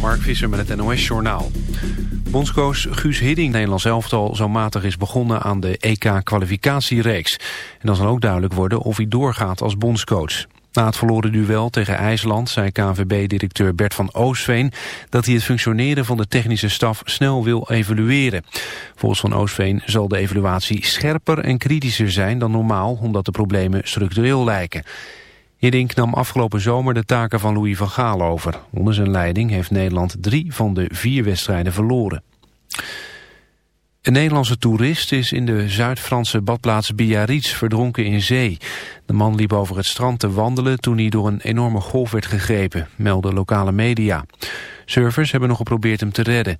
Mark Visser met het NOS-journaal. Bondscoach Guus Hidding, Nederlands elftal, zo matig is begonnen aan de EK-kwalificatiereeks. En dan zal ook duidelijk worden of hij doorgaat als bondscoach. Na het verloren duel tegen IJsland zei KNVB-directeur Bert van Oosveen... dat hij het functioneren van de technische staf snel wil evalueren. Volgens Van Oosveen zal de evaluatie scherper en kritischer zijn dan normaal... omdat de problemen structureel lijken. Hiddink nam afgelopen zomer de taken van Louis van Gaal over. Onder zijn leiding heeft Nederland drie van de vier wedstrijden verloren. Een Nederlandse toerist is in de Zuid-Franse badplaats Biarritz verdronken in zee. De man liep over het strand te wandelen toen hij door een enorme golf werd gegrepen, melden lokale media. Surfers hebben nog geprobeerd hem te redden.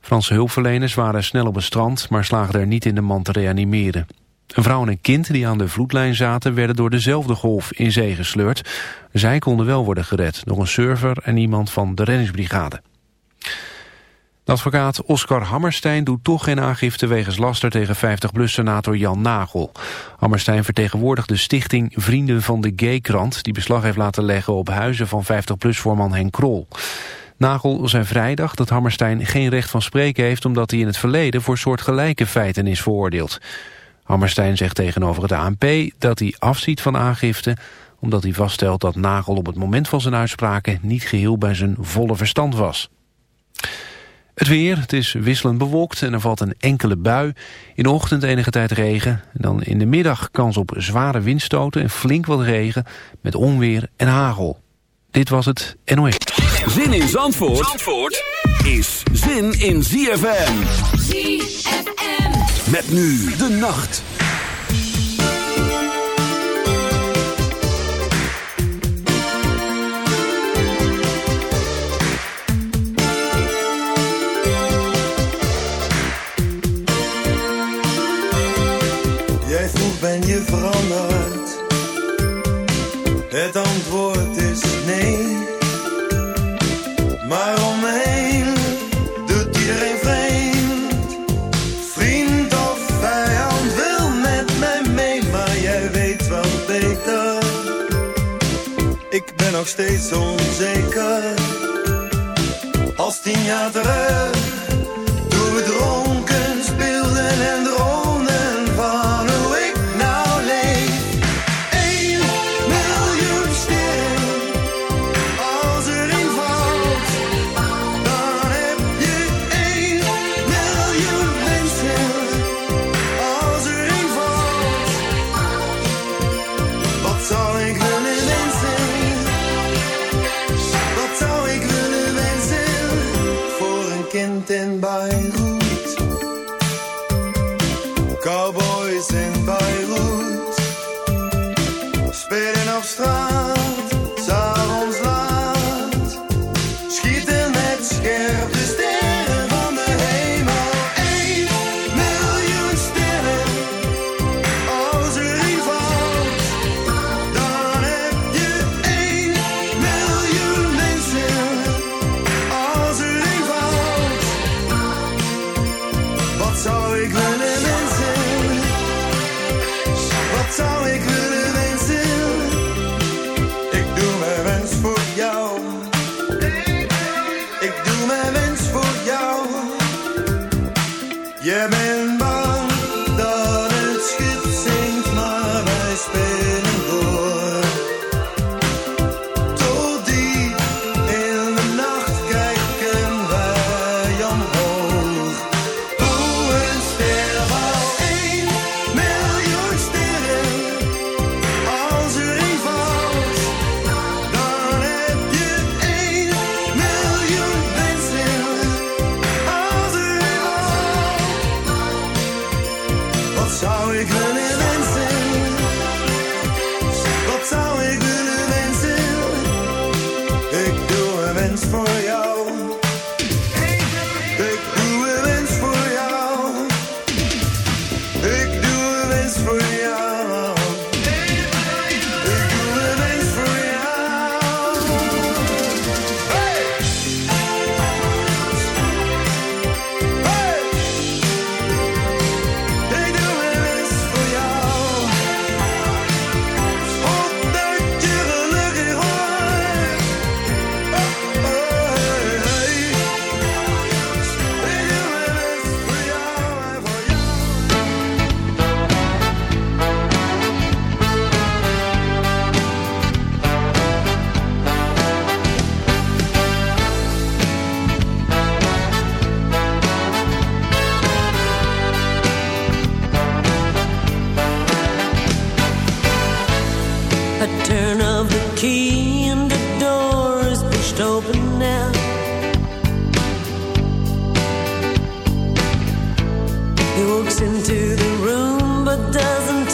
Franse hulpverleners waren snel op het strand, maar slaagden er niet in de man te reanimeren. Een vrouw en een kind die aan de vloedlijn zaten werden door dezelfde golf in zee gesleurd. Zij konden wel worden gered door een surfer en iemand van de reddingsbrigade. De advocaat Oscar Hammerstein doet toch geen aangifte wegens laster tegen 50PLUS-senator Jan Nagel. Hammerstein vertegenwoordigt de stichting Vrienden van de Gay-krant... die beslag heeft laten leggen op huizen van 50PLUS-voorman Henk Krol. Nagel zei vrijdag dat Hammerstein geen recht van spreken heeft... omdat hij in het verleden voor soortgelijke feiten is veroordeeld. Hammerstein zegt tegenover het ANP dat hij afziet van aangifte... omdat hij vaststelt dat Nagel op het moment van zijn uitspraken... niet geheel bij zijn volle verstand was. Het weer, het is wisselend bewolkt en er valt een enkele bui. In de ochtend enige tijd regen. En dan in de middag kans op zware windstoten en flink wat regen... met onweer en hagel. Dit was het NOS. Zin in Zandvoort, Zandvoort is zin in ZFM. ZFM. Met nu de nacht. Jij vroeg ben je veranderd? Het antwoord nog steeds onzeker. Als tien jaar terug,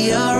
We are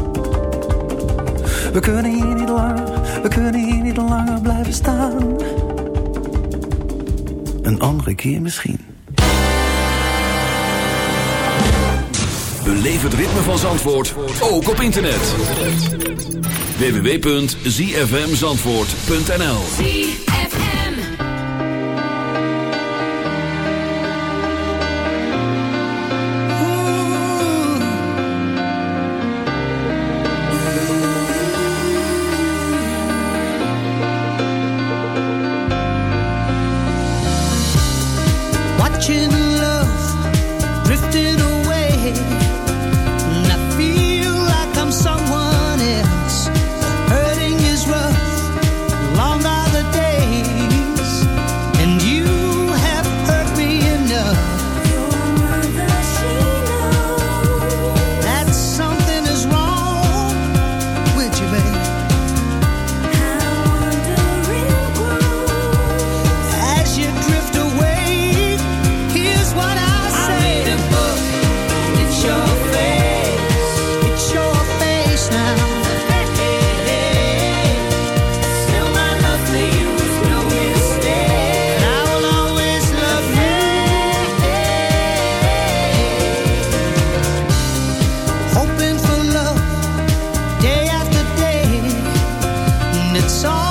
We kunnen hier niet langer, we kunnen hier niet langer blijven staan. Een andere keer misschien. Beleef het ritme van Zandvoort, ook op internet. www.zfmzandvoort.nl it's all